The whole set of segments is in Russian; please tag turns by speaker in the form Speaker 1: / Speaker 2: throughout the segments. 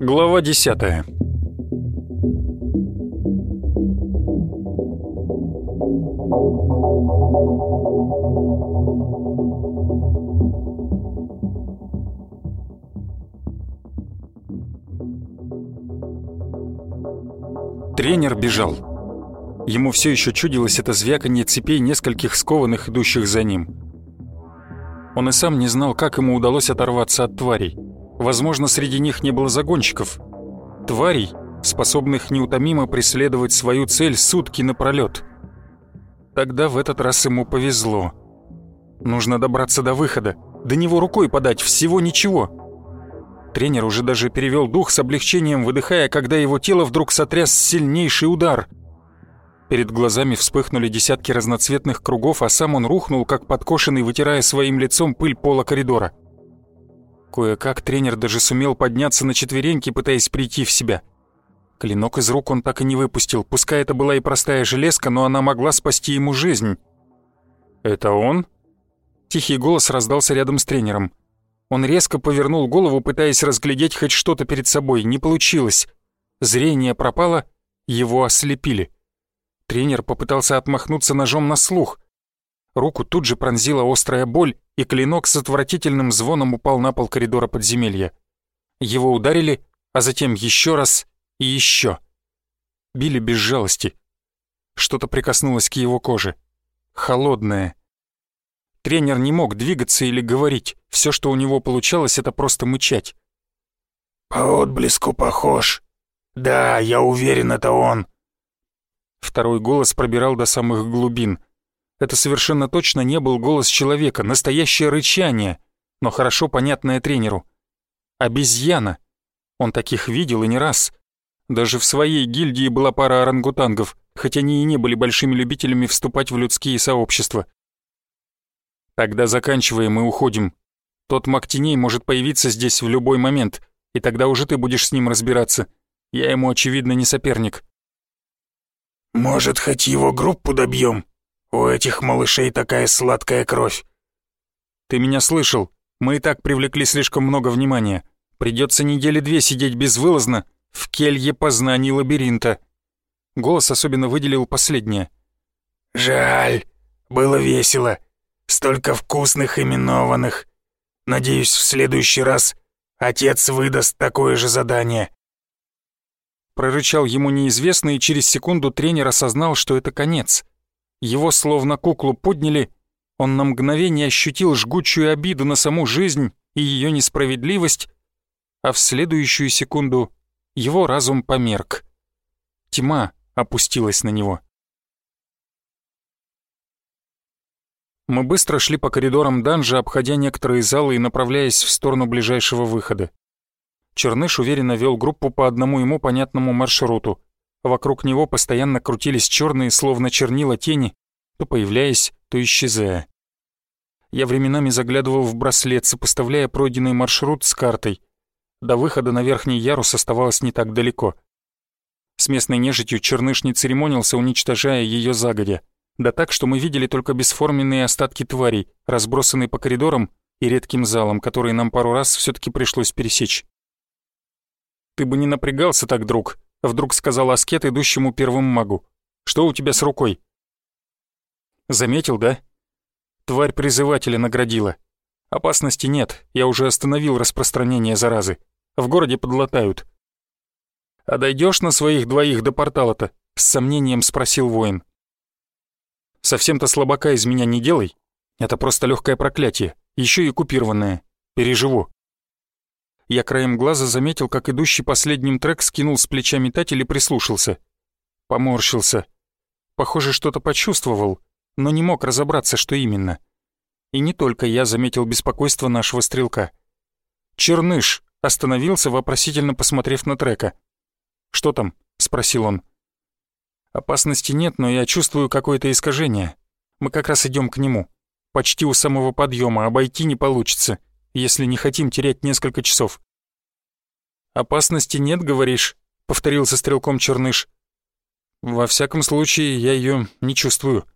Speaker 1: Глава десятая. Тренер бежал. Ему все еще чудилось это звяканье цепей нескольких скованных, идущих за ним. Он и сам не знал, как ему удалось оторваться от тварей. Возможно, среди них не было загонщиков. Тварей, способных неутомимо преследовать свою цель сутки напролет. Тогда в этот раз ему повезло. Нужно добраться до выхода, до него рукой подать, всего ничего. Тренер уже даже перевел дух с облегчением, выдыхая, когда его тело вдруг сотряс сильнейший удар. Перед глазами вспыхнули десятки разноцветных кругов, а сам он рухнул, как подкошенный, вытирая своим лицом пыль пола коридора. Кое-как тренер даже сумел подняться на четвереньки, пытаясь прийти в себя. Клинок из рук он так и не выпустил, пускай это была и простая железка, но она могла спасти ему жизнь. «Это он?» Тихий голос раздался рядом с тренером. Он резко повернул голову, пытаясь разглядеть хоть что-то перед собой. Не получилось. Зрение пропало, его ослепили. Тренер попытался отмахнуться ножом на слух. Руку тут же пронзила острая боль, и клинок с отвратительным звоном упал на пол коридора подземелья. Его ударили, а затем еще раз и еще. Били без жалости. Что-то прикоснулось к его коже. Холодное, Тренер не мог двигаться или говорить. Все, что у него получалось, это просто мычать.
Speaker 2: «По отблеску похож. Да, я уверен, это он».
Speaker 1: Второй голос пробирал до самых глубин. Это совершенно точно не был голос человека, настоящее рычание, но хорошо понятное тренеру. Обезьяна. Он таких видел и не раз. Даже в своей гильдии была пара орангутангов, хотя они и не были большими любителями вступать в людские сообщества. Тогда заканчиваем и уходим. Тот маг теней может появиться здесь в любой момент, и тогда уже ты будешь с ним разбираться. Я ему, очевидно, не соперник».
Speaker 2: «Может, хоть его группу добьем? У этих малышей такая сладкая кровь».
Speaker 1: «Ты меня слышал. Мы и так привлекли слишком много внимания. Придется недели две сидеть безвылазно в келье познаний лабиринта». Голос особенно выделил последнее.
Speaker 2: «Жаль. Было весело. Столько вкусных именованных. Надеюсь, в следующий раз отец выдаст такое же задание.
Speaker 1: Прорычал ему неизвестный, и через секунду тренер осознал, что это конец. Его словно куклу подняли, он на мгновение ощутил жгучую обиду на саму жизнь и ее несправедливость, а в следующую секунду его разум померк. Тьма опустилась на него. Мы быстро шли по коридорам данжа, обходя некоторые залы и направляясь в сторону ближайшего выхода. Черныш уверенно вел группу по одному ему понятному маршруту. Вокруг него постоянно крутились черные, словно чернила тени, то появляясь, то исчезая. Я временами заглядывал в браслет, сопоставляя пройденный маршрут с картой. До выхода на верхний ярус оставалось не так далеко. С местной нежитью Черныш не церемонился, уничтожая ее загодя да так, что мы видели только бесформенные остатки тварей, разбросанные по коридорам и редким залам, которые нам пару раз все таки пришлось пересечь. «Ты бы не напрягался так, друг», — вдруг сказал Аскет идущему первым магу. «Что у тебя с рукой?» «Заметил, да?» Тварь призывателя наградила. Опасности нет, я уже остановил распространение заразы. В городе подлатают. «А дойдешь на своих двоих до портала-то?» — с сомнением спросил воин. Совсем-то слабака из меня не делай. Это просто легкое проклятие, еще и купированное. Переживу. Я краем глаза заметил, как идущий последним трек скинул с плеча метатель и прислушался. Поморщился. Похоже, что-то почувствовал, но не мог разобраться, что именно. И не только я заметил беспокойство нашего стрелка. Черныш остановился, вопросительно посмотрев на трека. «Что там?» — спросил он. Опасности нет, но я чувствую какое-то искажение. Мы как раз идем к нему. Почти у самого подъема, обойти не получится, если не хотим терять несколько часов. «Опасности нет, говоришь?» — повторил со стрелком Черныш. Во всяком случае, я ее не чувствую.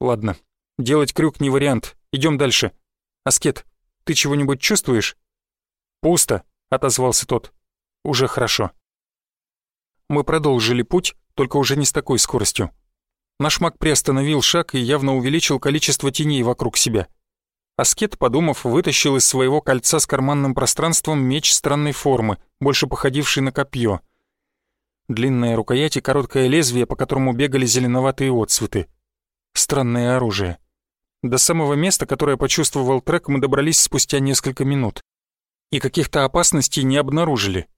Speaker 1: Ладно, делать крюк не вариант. Идем дальше. Аскет, ты чего-нибудь чувствуешь? Пусто, отозвался тот. Уже хорошо. Мы продолжили путь, только уже не с такой скоростью. Наш маг приостановил шаг и явно увеличил количество теней вокруг себя. Аскет, подумав, вытащил из своего кольца с карманным пространством меч странной формы, больше походивший на копье. Длинная рукоять и короткое лезвие, по которому бегали зеленоватые отцветы. Странное оружие. До самого места, которое почувствовал трек, мы добрались спустя несколько минут. И каких-то опасностей не обнаружили.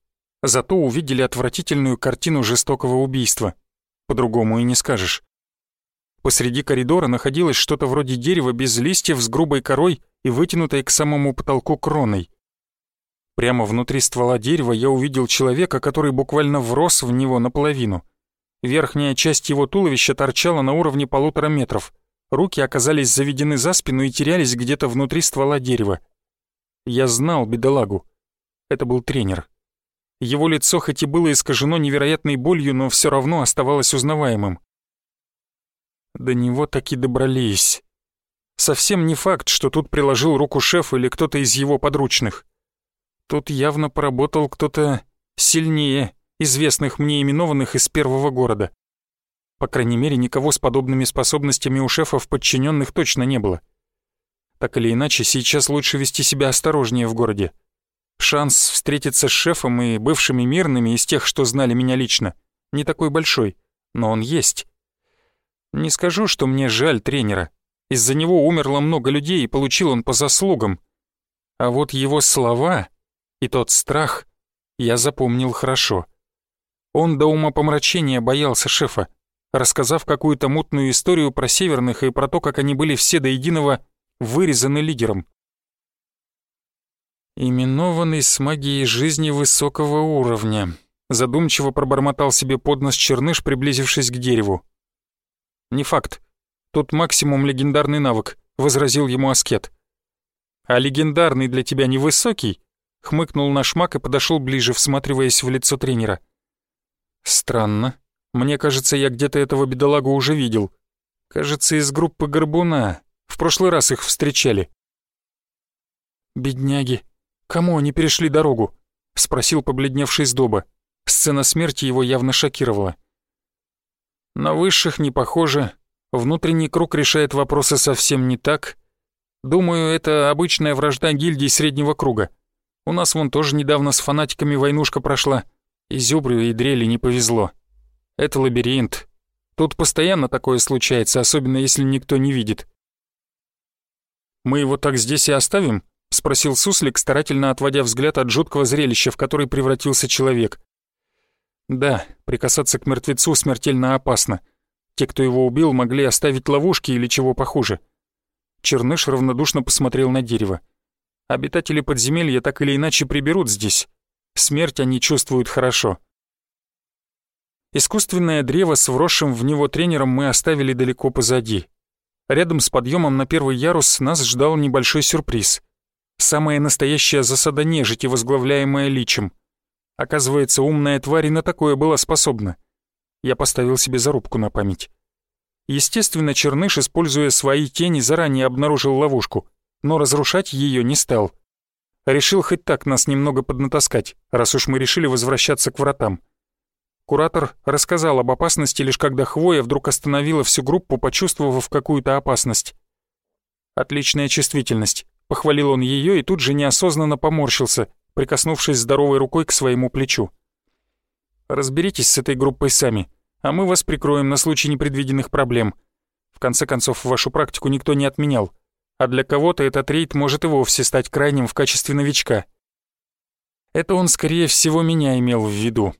Speaker 1: Зато увидели отвратительную картину жестокого убийства. По-другому и не скажешь. Посреди коридора находилось что-то вроде дерева без листьев с грубой корой и вытянутой к самому потолку кроной. Прямо внутри ствола дерева я увидел человека, который буквально врос в него наполовину. Верхняя часть его туловища торчала на уровне полутора метров. Руки оказались заведены за спину и терялись где-то внутри ствола дерева. Я знал бедолагу. Это был тренер. Его лицо хоть и было искажено невероятной болью, но все равно оставалось узнаваемым. До него таки добрались. Совсем не факт, что тут приложил руку шеф или кто-то из его подручных. Тут явно поработал кто-то сильнее известных мне именованных из первого города. По крайней мере, никого с подобными способностями у шефов подчиненных точно не было. Так или иначе, сейчас лучше вести себя осторожнее в городе. Шанс встретиться с шефом и бывшими мирными из тех, что знали меня лично, не такой большой, но он есть. Не скажу, что мне жаль тренера. Из-за него умерло много людей, и получил он по заслугам. А вот его слова и тот страх я запомнил хорошо. Он до умопомрачения боялся шефа, рассказав какую-то мутную историю про северных и про то, как они были все до единого вырезаны лидером. Именованный с магией жизни высокого уровня, задумчиво пробормотал себе под нос черныш, приблизившись к дереву. «Не факт. Тут максимум легендарный навык», — возразил ему аскет. «А легендарный для тебя невысокий?» Хмыкнул наш маг и подошел ближе, всматриваясь в лицо тренера. «Странно. Мне кажется, я где-то этого бедолагу уже видел. Кажется, из группы Горбуна. В прошлый раз их встречали». «Бедняги. Кому они перешли дорогу?» — спросил побледневший Сдоба. Сцена смерти его явно шокировала. «На высших не похоже. Внутренний круг решает вопросы совсем не так. Думаю, это обычная вражда гильдий среднего круга. У нас вон тоже недавно с фанатиками войнушка прошла. И Зюбрю, и Дрели не повезло. Это лабиринт. Тут постоянно такое случается, особенно если никто не видит. «Мы его так здесь и оставим?» — спросил Суслик, старательно отводя взгляд от жуткого зрелища, в который превратился человек. «Да, прикасаться к мертвецу смертельно опасно. Те, кто его убил, могли оставить ловушки или чего похуже». Черныш равнодушно посмотрел на дерево. Обитатели подземелья так или иначе приберут здесь. Смерть они чувствуют хорошо. Искусственное древо с вросшим в него тренером мы оставили далеко позади. Рядом с подъемом на первый ярус нас ждал небольшой сюрприз. Самая настоящая засада нежити, возглавляемая личем. Оказывается, умная тварь и на такое была способна. Я поставил себе зарубку на память. Естественно, Черныш, используя свои тени, заранее обнаружил ловушку но разрушать ее не стал. Решил хоть так нас немного поднатаскать, раз уж мы решили возвращаться к вратам. Куратор рассказал об опасности лишь когда Хвоя вдруг остановила всю группу, почувствовав какую-то опасность. «Отличная чувствительность», — похвалил он ее и тут же неосознанно поморщился, прикоснувшись здоровой рукой к своему плечу. «Разберитесь с этой группой сами, а мы вас прикроем на случай непредвиденных проблем. В конце концов, вашу практику никто не отменял а для кого-то этот рейд может и вовсе стать крайним в качестве новичка. Это он, скорее всего, меня имел в виду.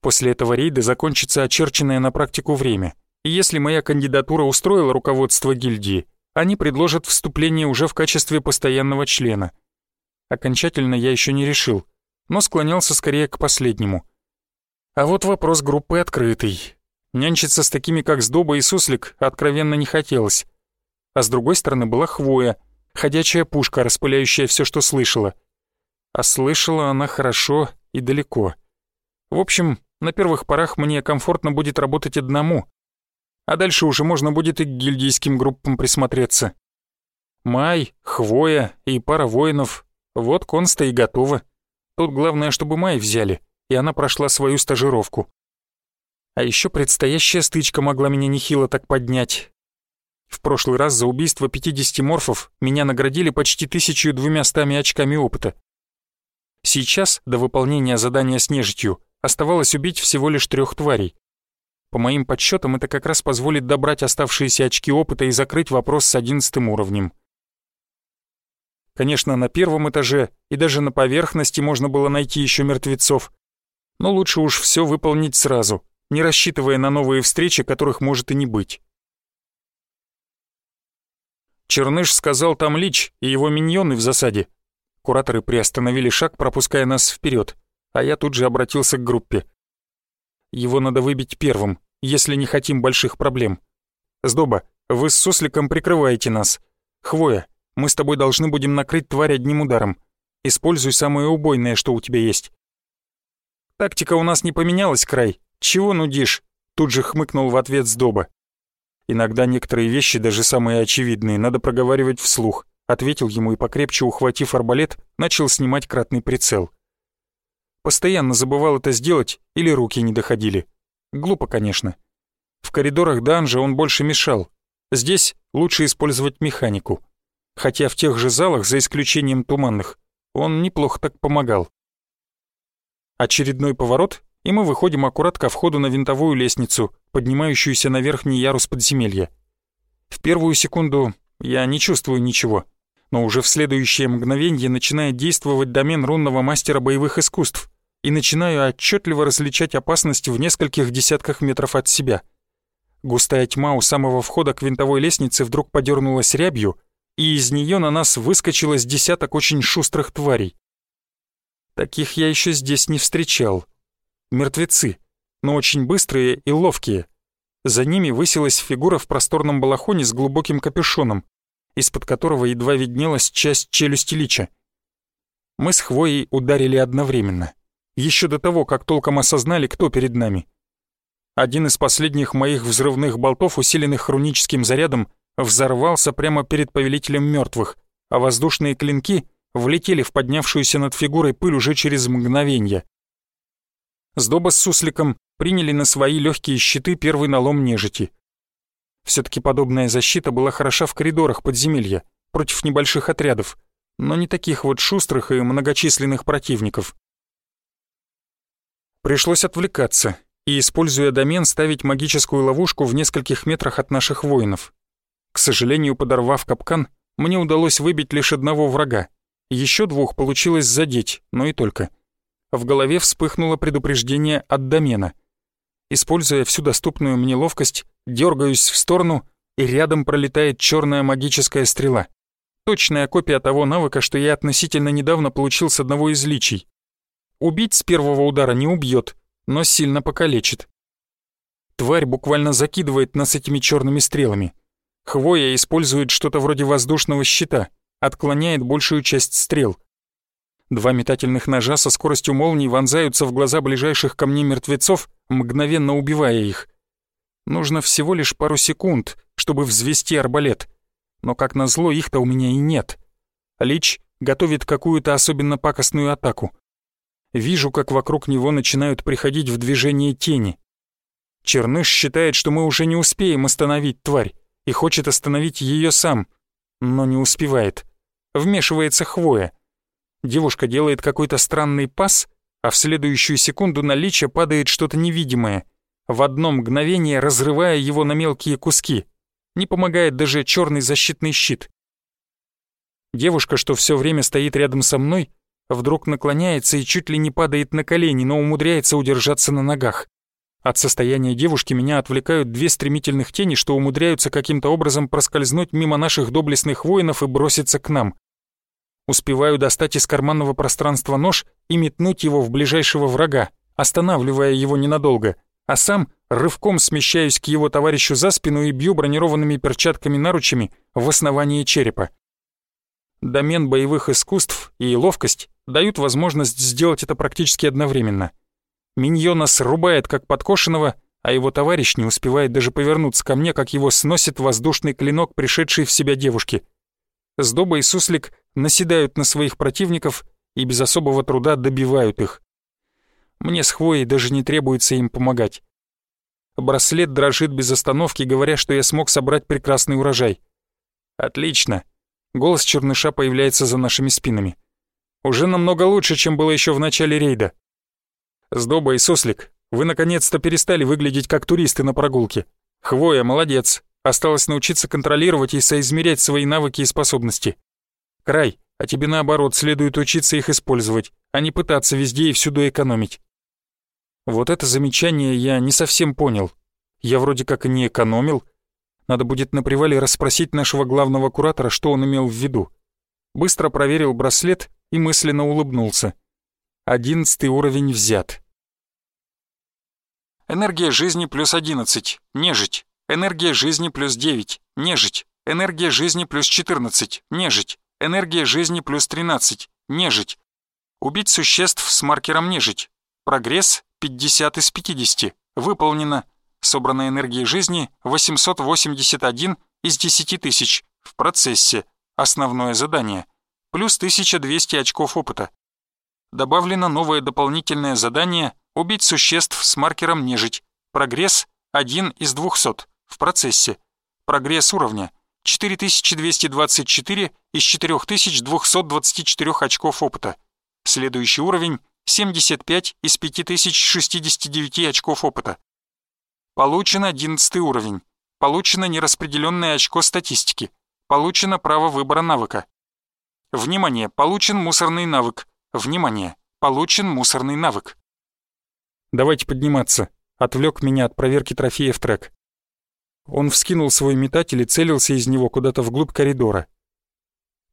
Speaker 1: После этого рейда закончится очерченное на практику время, и если моя кандидатура устроила руководство гильдии, они предложат вступление уже в качестве постоянного члена. Окончательно я еще не решил, но склонялся скорее к последнему. А вот вопрос группы открытый. Нянчиться с такими, как Сдоба и Суслик, откровенно не хотелось а с другой стороны была хвоя, ходячая пушка, распыляющая все, что слышала. А слышала она хорошо и далеко. В общем, На первых порах мне комфортно будет работать одному, а дальше уже можно будет и к гильдийским группам присмотреться. Май, Хвоя и пара воинов. Вот конста и готова. Тут главное, чтобы Май взяли, и она прошла свою стажировку. А еще предстоящая стычка могла меня нехило так поднять. В прошлый раз за убийство 50 морфов меня наградили почти 1200 очками опыта. Сейчас, до выполнения задания с нежитью, оставалось убить всего лишь трех тварей. По моим подсчетам, это как раз позволит добрать оставшиеся очки опыта и закрыть вопрос с одиннадцатым уровнем. Конечно, на первом этаже и даже на поверхности можно было найти еще мертвецов, но лучше уж все выполнить сразу, не рассчитывая на новые встречи, которых может и не быть. Черныш сказал там Лич и его миньоны в засаде. Кураторы приостановили шаг, пропуская нас вперед, а я тут же обратился к группе. Его надо выбить первым, если не хотим больших проблем. Сдоба, вы с сусликом прикрываете нас. Хвоя, мы с тобой должны будем накрыть тварь одним ударом. Используй самое убойное, что у тебя есть. Тактика у нас не поменялась, край. Чего нудишь? Тут же хмыкнул в ответ Сдоба. Иногда некоторые вещи, даже самые очевидные, надо проговаривать вслух. Ответил ему и, покрепче ухватив арбалет, начал снимать кратный прицел. Постоянно забывал это сделать или руки не доходили. Глупо, конечно. В коридорах данжа он больше мешал. Здесь лучше использовать механику. Хотя в тех же залах, за исключением туманных, он неплохо так помогал. Очередной поворот, и мы выходим аккурат ко входу на винтовую лестницу, поднимающуюся на верхний ярус подземелья. В первую секунду я не чувствую ничего, но уже в следующее мгновение начинает действовать домен рунного мастера боевых искусств и начинаю отчетливо различать опасность в нескольких десятках метров от себя. Густая тьма у самого входа к винтовой лестнице вдруг подернулась рябью, и из нее на нас выскочило с десяток очень шустрых тварей. Таких я еще здесь не встречал мертвецы, но очень быстрые и ловкие. За ними высилась фигура в просторном балахоне с глубоким капюшоном, из-под которого едва виднелась часть челюсти лича. Мы с Хвоей ударили одновременно, еще до того, как толком осознали, кто перед нами. Один из последних моих взрывных болтов, усиленных хроническим зарядом, взорвался прямо перед повелителем мертвых, а воздушные клинки влетели в поднявшуюся над фигурой пыль уже через мгновение. Сдоба с сусликом приняли на свои легкие щиты первый налом нежити. Все-таки подобная защита была хороша в коридорах подземелья, против небольших отрядов, но не таких вот шустрых и многочисленных противников. Пришлось отвлекаться и, используя домен, ставить магическую ловушку в нескольких метрах от наших воинов. К сожалению, подорвав капкан, мне удалось выбить лишь одного врага. Еще двух получилось задеть, но и только — в голове вспыхнуло предупреждение от домена. Используя всю доступную мне ловкость, дергаюсь в сторону, и рядом пролетает черная магическая стрела. Точная копия того навыка, что я относительно недавно получил с одного из личий. Убить с первого удара не убьет, но сильно покалечит. Тварь буквально закидывает нас этими черными стрелами. Хвоя использует что-то вроде воздушного щита, отклоняет большую часть стрел. Два метательных ножа со скоростью молнии вонзаются в глаза ближайших ко мне мертвецов, мгновенно убивая их. Нужно всего лишь пару секунд, чтобы взвести арбалет. Но, как назло, их-то у меня и нет. Лич готовит какую-то особенно пакостную атаку. Вижу, как вокруг него начинают приходить в движение тени. Черныш считает, что мы уже не успеем остановить тварь, и хочет остановить ее сам, но не успевает. Вмешивается хвоя — Девушка делает какой-то странный пас, а в следующую секунду на Лича падает что-то невидимое, в одно мгновение разрывая его на мелкие куски. Не помогает даже черный защитный щит. Девушка, что все время стоит рядом со мной, вдруг наклоняется и чуть ли не падает на колени, но умудряется удержаться на ногах. От состояния девушки меня отвлекают две стремительных тени, что умудряются каким-то образом проскользнуть мимо наших доблестных воинов и броситься к нам. Успеваю достать из карманного пространства нож и метнуть его в ближайшего врага, останавливая его ненадолго, а сам рывком смещаюсь к его товарищу за спину и бью бронированными перчатками-наручами в основание черепа. Домен боевых искусств и ловкость дают возможность сделать это практически одновременно. Миньона срубает как подкошенного, а его товарищ не успевает даже повернуться ко мне, как его сносит воздушный клинок, пришедший в себя девушки. Сдоба и Суслик наседают на своих противников и без особого труда добивают их. Мне с Хвоей даже не требуется им помогать. Браслет дрожит без остановки, говоря, что я смог собрать прекрасный урожай. Отлично. Голос черныша появляется за нашими спинами. Уже намного лучше, чем было еще в начале рейда. Сдоба и Суслик, вы наконец-то перестали выглядеть как туристы на прогулке. Хвоя, молодец. Осталось научиться контролировать и соизмерять свои навыки и способности. Край, а тебе наоборот следует учиться их использовать, а не пытаться везде и всюду экономить. Вот это замечание я не совсем понял. Я вроде как и не экономил. Надо будет на привале расспросить нашего главного куратора, что он имел в виду. Быстро проверил браслет и мысленно улыбнулся. Одиннадцатый уровень взят. Энергия жизни плюс 11, нежить. Энергия жизни плюс 9, нежить. Энергия жизни плюс 14, нежить. Энергия жизни плюс 13, нежить. Убить существ с маркером нежить. Прогресс 50 из 50. Выполнено. Собранная энергия жизни 881 из 10 тысяч. В процессе. Основное задание. Плюс 1200 очков опыта. Добавлено новое дополнительное задание «Убить существ с маркером нежить». Прогресс 1 из 200. В процессе. Прогресс уровня 4224 из 4224 очков опыта. Следующий уровень 75 из 5069 очков опыта. Получен 11 уровень. Получено нераспределенное очко статистики. Получено право выбора навыка. Внимание, получен мусорный навык. Внимание, получен мусорный навык. Давайте подниматься. Отвлек меня от проверки трофеев трек. Он вскинул свой метатель и целился из него куда-то вглубь коридора.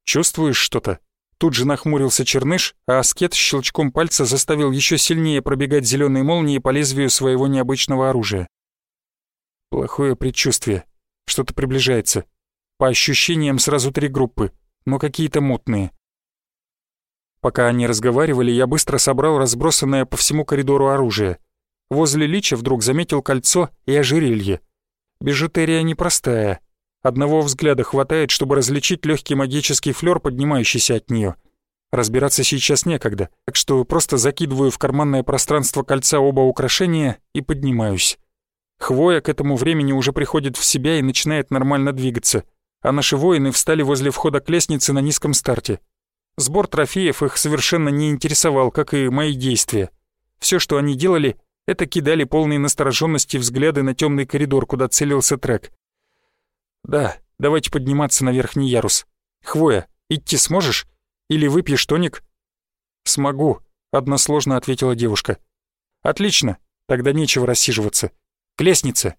Speaker 1: «Чувствуешь что-то?» Тут же нахмурился Черныш, а аскет щелчком пальца заставил еще сильнее пробегать зеленые молнии по лезвию своего необычного оружия. Плохое предчувствие. Что-то приближается. По ощущениям сразу три группы, но какие-то мутные. Пока они разговаривали, я быстро собрал разбросанное по всему коридору оружие. Возле лича вдруг заметил кольцо и ожерелье. Бижутерия непростая, Одного взгляда хватает, чтобы различить легкий магический флёр, поднимающийся от нее. Разбираться сейчас некогда, так что просто закидываю в карманное пространство кольца оба украшения и поднимаюсь. Хвоя к этому времени уже приходит в себя и начинает нормально двигаться, а наши воины встали возле входа к лестнице на низком старте. Сбор трофеев их совершенно не интересовал, как и мои действия. Все, что они делали, это кидали полные настороженности взгляды на темный коридор, куда целился трек. «Да, давайте подниматься на верхний ярус. Хвоя, идти сможешь? Или выпьешь тоник?» «Смогу», — односложно ответила девушка. «Отлично, тогда нечего рассиживаться. К лестнице!»